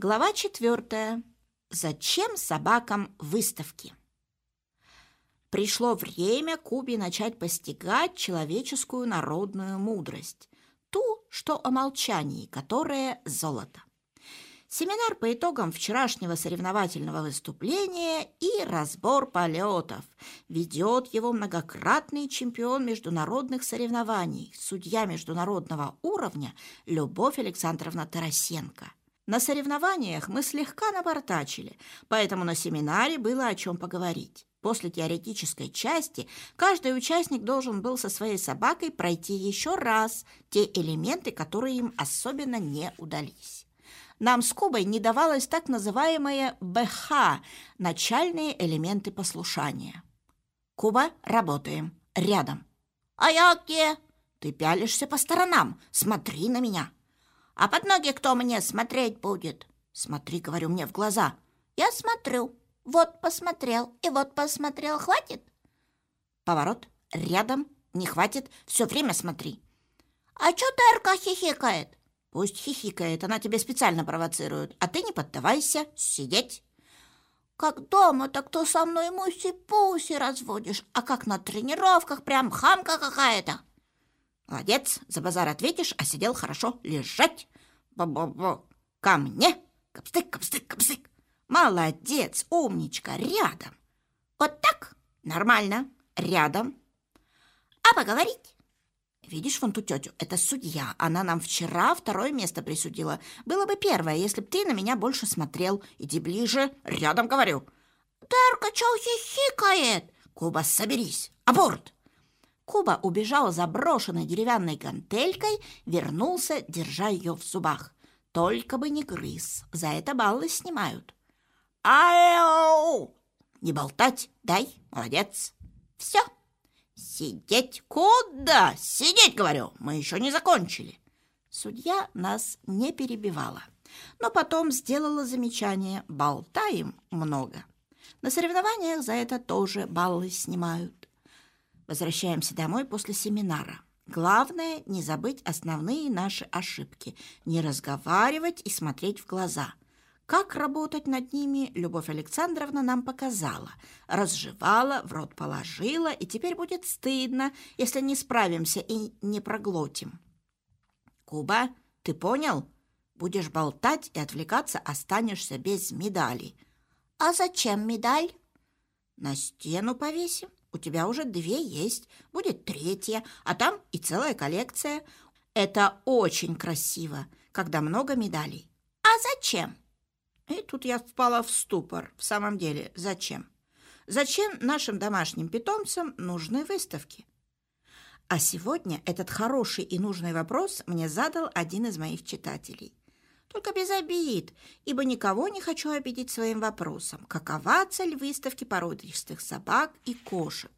Глава четвертая. Зачем собакам выставки? Пришло время Кубе начать постигать человеческую народную мудрость, ту, что о молчании, которое золото. Семинар по итогам вчерашнего соревновательного выступления и разбор полетов. Ведет его многократный чемпион международных соревнований, судья международного уровня Любовь Александровна Тарасенко. На соревнованиях мы слегка напортачили, поэтому на семинаре было о чем поговорить. После теоретической части каждый участник должен был со своей собакой пройти еще раз те элементы, которые им особенно не удались нам с Кубой не давалось так называемое БХ – начальные элементы послушания. Куба, работаем. Рядом. А я где? Ты пялишься по сторонам. Смотри на меня. А под ноги кто мне смотреть будет? Смотри, говорю мне в глаза. Я смотрю. Вот посмотрел и вот посмотрел. Хватит? Поворот. Рядом. Не хватит. Все время смотри. А что Терка хихикает? Пусть хихикает, она тебя специально провоцирует, а ты не поддавайся, сидеть. Как дома, так то со мной муси-пуси разводишь, а как на тренировках прям хамка какая-то. Молодец, за базар ответишь, а сидел хорошо лежать. Бо-бо-бо, ко мне, капстык, капстык, капстык. Молодец, умничка, рядом. Вот так, нормально, рядом. А поговорить? Видишь вон ту тетю? Это судья. Она нам вчера второе место присудила. Было бы первое, если б ты на меня больше смотрел. Иди ближе. Рядом говорю. Тарка чё хихикает? Куба, соберись. Аборт! Куба убежал за брошенной деревянной гантелькой, вернулся, держа ее в зубах. Только бы не грыз. За это баллы снимают. Ау! Не болтать, дай, молодец. Все. «Сидеть куда? Сидеть, говорю! Мы еще не закончили!» Судья нас не перебивала, но потом сделала замечание «болтаем много». На соревнованиях за это тоже баллы снимают. Возвращаемся домой после семинара. Главное – не забыть основные наши ошибки, не разговаривать и смотреть в глаза – как работать над ними, Любовь Александровна нам показала. Разжевала, в рот положила, и теперь будет стыдно, если не справимся и не проглотим. Куба, ты понял? Будешь болтать и отвлекаться, останешься без медали. А зачем медаль? На стену повесим. У тебя уже две есть, будет третья, а там и целая коллекция. Это очень красиво, когда много медалей. А зачем? И тут я впала в ступор. В самом деле, зачем? Зачем нашим домашним питомцам нужны выставки? А сегодня этот хороший и нужный вопрос мне задал один из моих читателей. Только без обид, ибо никого не хочу обидеть своим вопросом. Какова цель выставки породистых собак и кошек?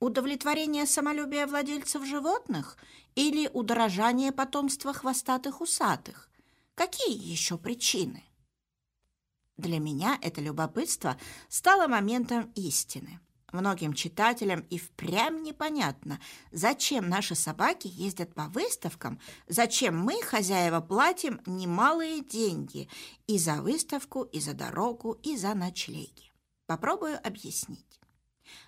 Удовлетворение самолюбия владельцев животных или удорожание потомства хвостатых усатых? Какие еще причины? Для меня это любопытство стало моментом истины. Многим читателям и впрямь непонятно, зачем наши собаки ездят по выставкам, зачем мы, хозяева, платим немалые деньги и за выставку, и за дорогу, и за ночлеги. Попробую объяснить.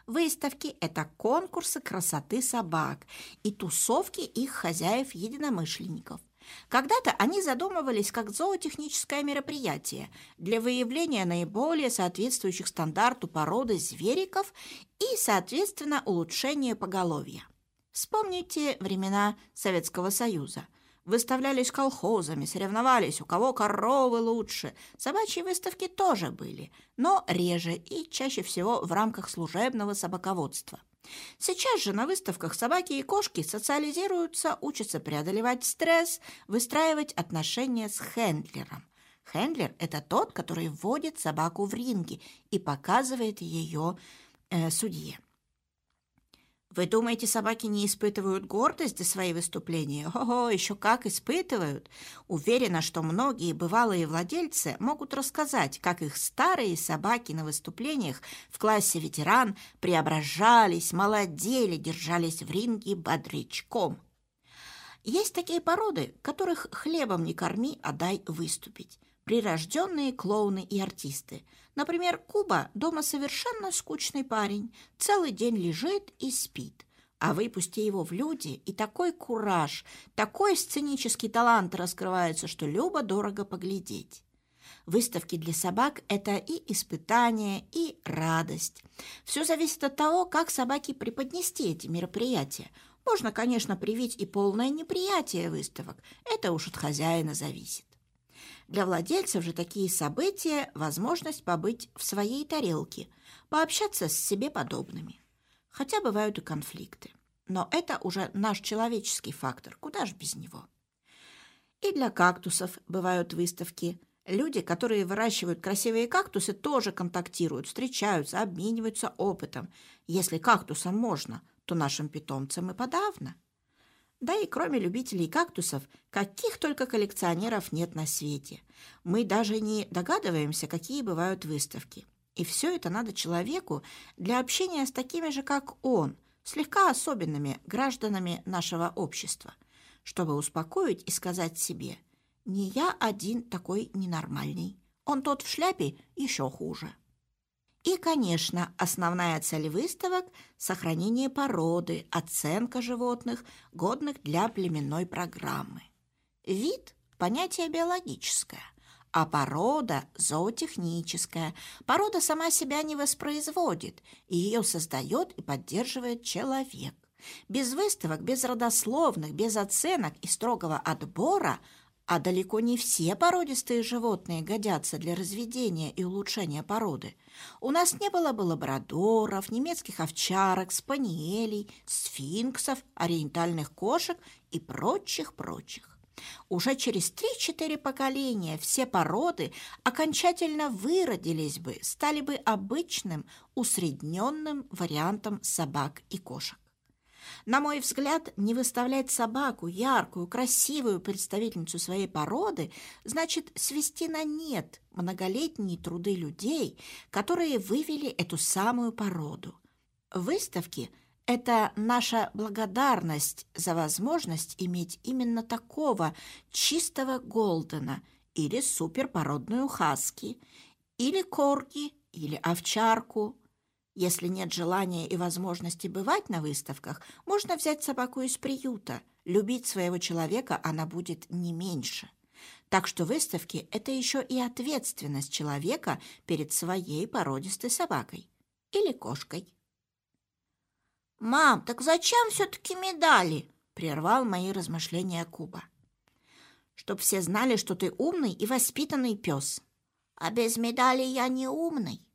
Выставки – это конкурсы красоты собак и тусовки их хозяев-единомышленников – когда-то они задумывались как зоотехническое мероприятие для выявления наиболее соответствующих стандарту породы звериков и, соответственно, улучшения поголовья. Вспомните времена Советского Союза. Выставлялись колхозами, соревновались, у кого коровы лучше. Собачьи выставки тоже были, но реже и чаще всего в рамках служебного собаководства. Сейчас же на выставках собаки и кошки социализируются, учатся преодолевать стресс, выстраивать отношения с хендлером. Хендлер – это тот, который вводит собаку в ринги и показывает ее э, судье. Вы думаете, собаки не испытывают гордость за свои выступления? Ого, еще как испытывают! Уверена, что многие бывалые владельцы могут рассказать, как их старые собаки на выступлениях в классе ветеран преображались, молодели, держались в ринге бодрячком. Есть такие породы, которых хлебом не корми, а дай выступить. Прирожденные клоуны и артисты. Например, Куба дома совершенно скучный парень, целый день лежит и спит. А выпусти его в люди, и такой кураж, такой сценический талант раскрывается, что любо-дорого поглядеть. Выставки для собак – это и испытание, и радость. Все зависит от того, как собаке преподнести эти мероприятия. Можно, конечно, привить и полное неприятие выставок. Это уж от хозяина зависит. Для владельцев же такие события – возможность побыть в своей тарелке, пообщаться с себе подобными. Хотя бывают и конфликты. Но это уже наш человеческий фактор, куда ж без него. И для кактусов бывают выставки. Люди, которые выращивают красивые кактусы, тоже контактируют, встречаются, обмениваются опытом. Если кактусам можно, то нашим питомцам и подавно. Да и кроме любителей кактусов, каких только коллекционеров нет на свете. Мы даже не догадываемся, какие бывают выставки. И все это надо человеку для общения с такими же, как он, слегка особенными гражданами нашего общества, чтобы успокоить и сказать себе «Не я один такой ненормальный, он тот в шляпе еще хуже». И, конечно, основная цель выставок – сохранение породы, оценка животных, годных для племенной программы. Вид – понятие биологическое, а порода – зоотехническая. Порода сама себя не воспроизводит, ее создает и поддерживает человек. Без выставок, без родословных, без оценок и строгого отбора – а далеко не все породистые животные годятся для разведения и улучшения породы. У нас не было бы лабрадоров, немецких овчарок, спаниелей, сфинксов, ориентальных кошек и прочих-прочих. Уже через 3-4 поколения все породы окончательно выродились бы, стали бы обычным усредненным вариантом собак и кошек. На мой взгляд, не выставлять собаку, яркую, красивую представительницу своей породы, значит свести на нет многолетние труды людей, которые вывели эту самую породу. Выставки – это наша благодарность за возможность иметь именно такого чистого голдена или суперпородную хаски, или корги, или овчарку – если нет желания и возможности бывать на выставках, можно взять собаку из приюта. Любить своего человека она будет не меньше. Так что выставки – это еще и ответственность человека перед своей породистой собакой или кошкой. «Мам, так зачем все-таки медали?» – прервал мои размышления Куба. «Чтоб все знали, что ты умный и воспитанный пес. А без медали я не умный.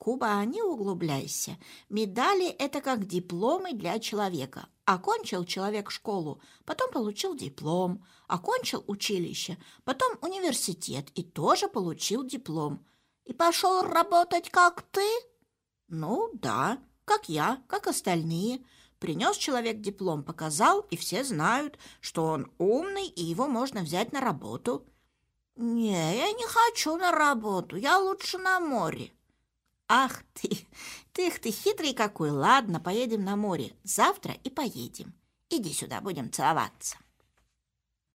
Куба, не углубляйся. Медали – это как дипломы для человека. Окончил человек школу, потом получил диплом. Окончил училище, потом университет и тоже получил диплом. И пошел работать, как ты? Ну, да, как я, как остальные. Принес человек диплом, показал, и все знают, что он умный, и его можно взять на работу. Не, я не хочу на работу, я лучше на море. «Ах ты! Ты, ты хитрый какой! Ладно, поедем на море. Завтра и поедем. Иди сюда, будем целоваться».